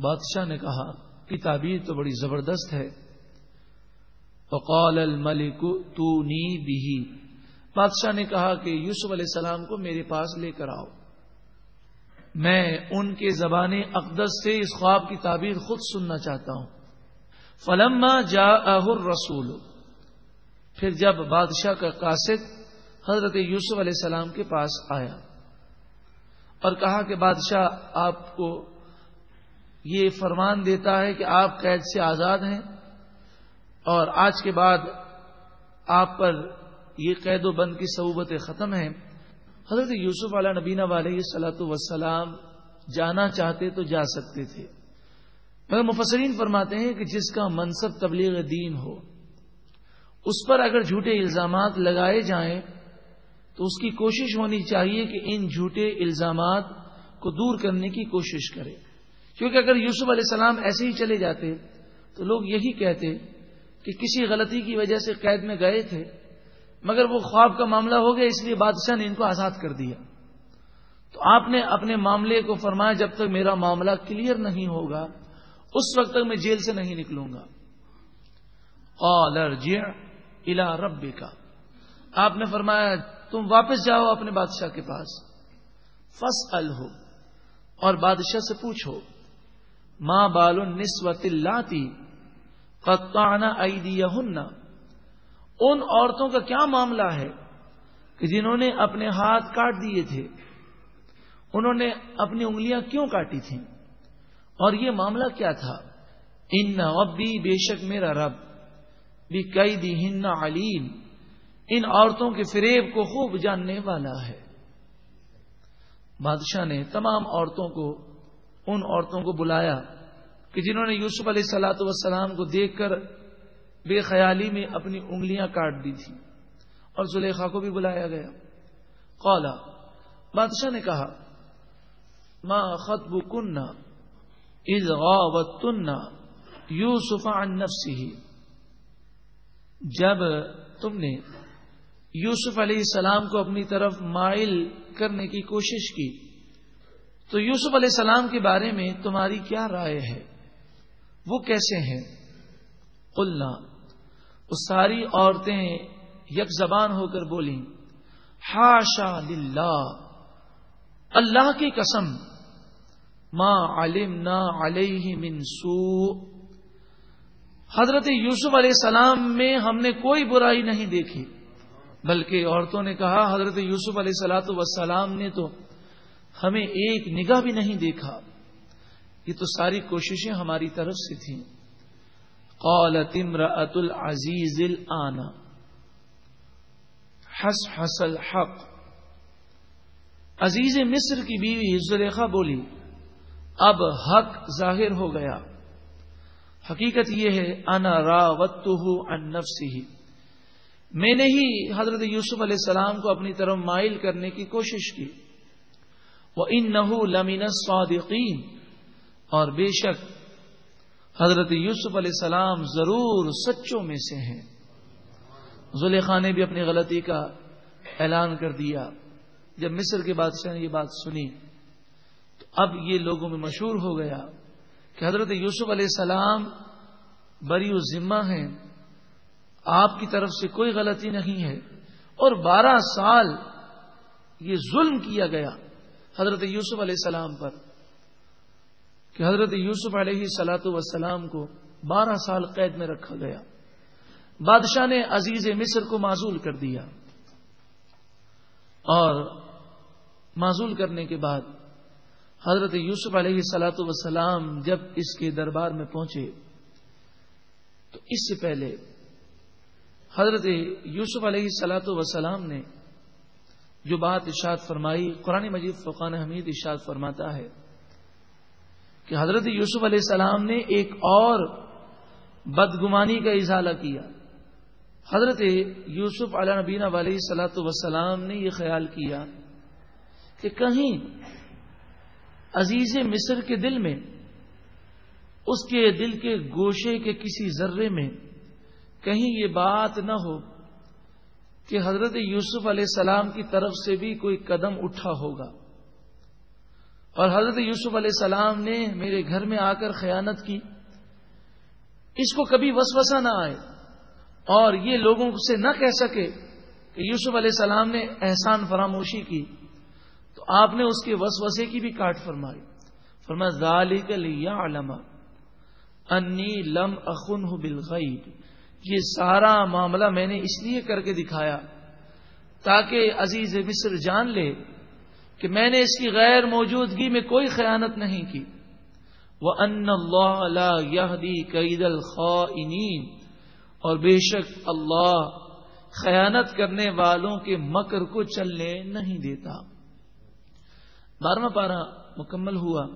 بادشاہ نے کہا کہ تعبیر تو بڑی زبردست ہے۔ فقال الملک تو نی بھی بادشاہ نے کہا کہ، یوسف علیہ السلام کو میرے پاس لے کر آؤ۔ میں ان کے زبان اقدس سے اس خواب کی تعبیر خود سننا چاہتا ہوں۔ فلما جا رسول پھر جب بادشاہ کا قاصد حضرت یوسف علیہ السلام کے پاس آیا اور کہا کہ، بادشاہ، آپ کو یہ فرمان دیتا ہے کہ آپ قید سے آزاد ہیں اور آج کے بعد آپ پر یہ قید و بند کی صعوبتیں ختم ہیں۔ حضرت یوسف علیہ نبینہ والے صلاحت وسلام جانا چاہتے تو جا سکتے تھے۔ مگر مفسرین فرماتے ہیں کہ جس کا منصب تبلیغ دین ہو، اس پر اگر جھوٹے الزامات لگائے جائیں تو اس کی کوشش ہونی چاہیے کہ ان جھوٹے الزامات کو دور کرنے کی کوشش کرے۔ کیونکہ اگر یوسف علیہ السلام ایسے ہی چلے جاتے تو لوگ یہی کہتے کہ کسی غلطی کی وجہ سے قید میں گئے تھے، مگر وہ خواب کا معاملہ ہو گیا، اس لیے بادشاہ نے ان کو آزاد کر دیا۔ تو آپ نے اپنے معاملے کو فرمایا، جب تک میرا معاملہ کلیئر نہیں ہوگا، اس وقت تک میں جیل سے نہیں نکلوں گا۔ الا رب کا آپ نے فرمایا، تم واپس جاؤ اپنے بادشاہ کے پاس فس ال اور بادشاہ سے پوچھو۔ ماں بال نسوت لاتی قطعنا ایدیہن ان عورتوں کا کیا معاملہ ہے کہ جنہوں نے اپنے ہاتھ کاٹ دیے تھے؟ انہوں نے اپنی انگلیاں کیوں کاٹی تھیں؟ اور یہ معاملہ کیا تھا؟ ان ابی بے شک میرا رب بھی کئی دی ہن علیم۔ ان عورتوں کے فریب کو خوب جاننے والا ہے۔ بادشاہ نے تمام عورتوں کو ان عورتوں کو بلایا کہ جنہوں نے یوسف علیہ سلاۃ وسلام کو دیکھ کر بے خیالی میں اپنی انگلیاں کاٹ دی تھی اور زلیخا کو بھی بلایا گیا۔ قولا بادشاہ نے کہا ماں خطب کنہ تن یوسف نفسی جب تم نے یوسف علیہ السلام کو اپنی طرف مائل کرنے کی کوشش کی تو یوسف علیہ السلام کے بارے میں تمہاری کیا رائے ہے؟ وہ کیسے ہیں؟ قلنا وہ ساری عورتیں یک زبان ہو کر بولی ہاشا للہ، اللہ کی قسم ماں علم نہ علیہ منسو حضرت یوسف علیہ السلام میں ہم نے کوئی برائی نہیں دیکھی، بلکہ عورتوں نے کہا، حضرت یوسف علیہ السلاۃ وسلام نے تو ہمیں ایک نگاہ بھی نہیں دیکھا۔ یہ تو ساری کوششیں ہماری طرف سے تھیں۔ قالت امرأت العزیز الآنا حس حسل حق عزیز مصر کی بیوی زلیخا بولی، اب حق ظاہر ہو گیا۔ حقیقت یہ ہے، انا راوت ان نفسی میں نے ہی حضرت یوسف علیہ السلام کو اپنی طرف مائل کرنے کی کوشش کی۔ وہ ان نحو لمین اور بے شک، حضرت یوسف علیہ السلام ضرور سچوں میں سے ہیں۔ زلیخا نے بھی اپنی غلطی کا اعلان کر دیا۔ جب مصر کے بادشاہ نے یہ بات سنی، تو اب یہ لوگوں میں مشہور ہو گیا کہ حضرت یوسف علیہ السلام بری و ذمہ ہیں۔ آپ کی طرف سے کوئی غلطی نہیں ہے۔ اور بارہ سال یہ ظلم کیا گیا۔ حضرت یوسف علیہ السلام پر کہ حضرت یوسف علیہ سلاۃ وسلام کو بارہ سال قید میں رکھا گیا۔ بادشاہ نے عزیز مصر کو معذول کر دیا۔ اور معذول کرنے کے بعد حضرت یوسف علیہ سلاۃ وسلام جب اس کے دربار میں پہنچے، تو اس سے پہلے حضرت یوسف علیہ سلاۃ وسلام نے جو بات ارشاد فرمائی، قرآن مجید فقان حمید ارشاد فرماتا ہے کہ حضرت یوسف علیہ السلام نے ایک اور بدگمانی کا اظہار کیا۔ حضرت یوسف علیہ نبینہ علیہ سلاۃ وسلام نے یہ خیال کیا کہ کہیں عزیز مصر کے دل میں، اس کے دل کے گوشے کے کسی ذرے میں کہیں یہ بات نہ ہو کہ حضرت یوسف علیہ السلام کی طرف سے بھی کوئی قدم اٹھا ہوگا۔ اور حضرت یوسف علیہ السلام نے میرے گھر میں آ کر خیانت کی۔ اس کو کبھی وسوسہ نہ آئے۔ اور یہ لوگوں سے نہ کہہ سکے کہ یوسف علیہ السلام نے احسان فراموشی کی۔ تو آپ نے اس کے وسوسے کی بھی کاٹ فرمائی۔ فرما ذالک علما انی لم اخن بالغیب۔ یہ سارا معاملہ میں نے اس لیے کر کے دکھایا تاکہ عزیز مصر جان لے کہ میں نے اس کی غیر موجودگی میں کوئی خیانت نہیں کی۔ وہ ان اللہ قید الخوین اور بے شک اللہ خیانت کرنے والوں کے مکر کو چلنے نہیں دیتا۔ بارہواں پارہ مکمل ہوا۔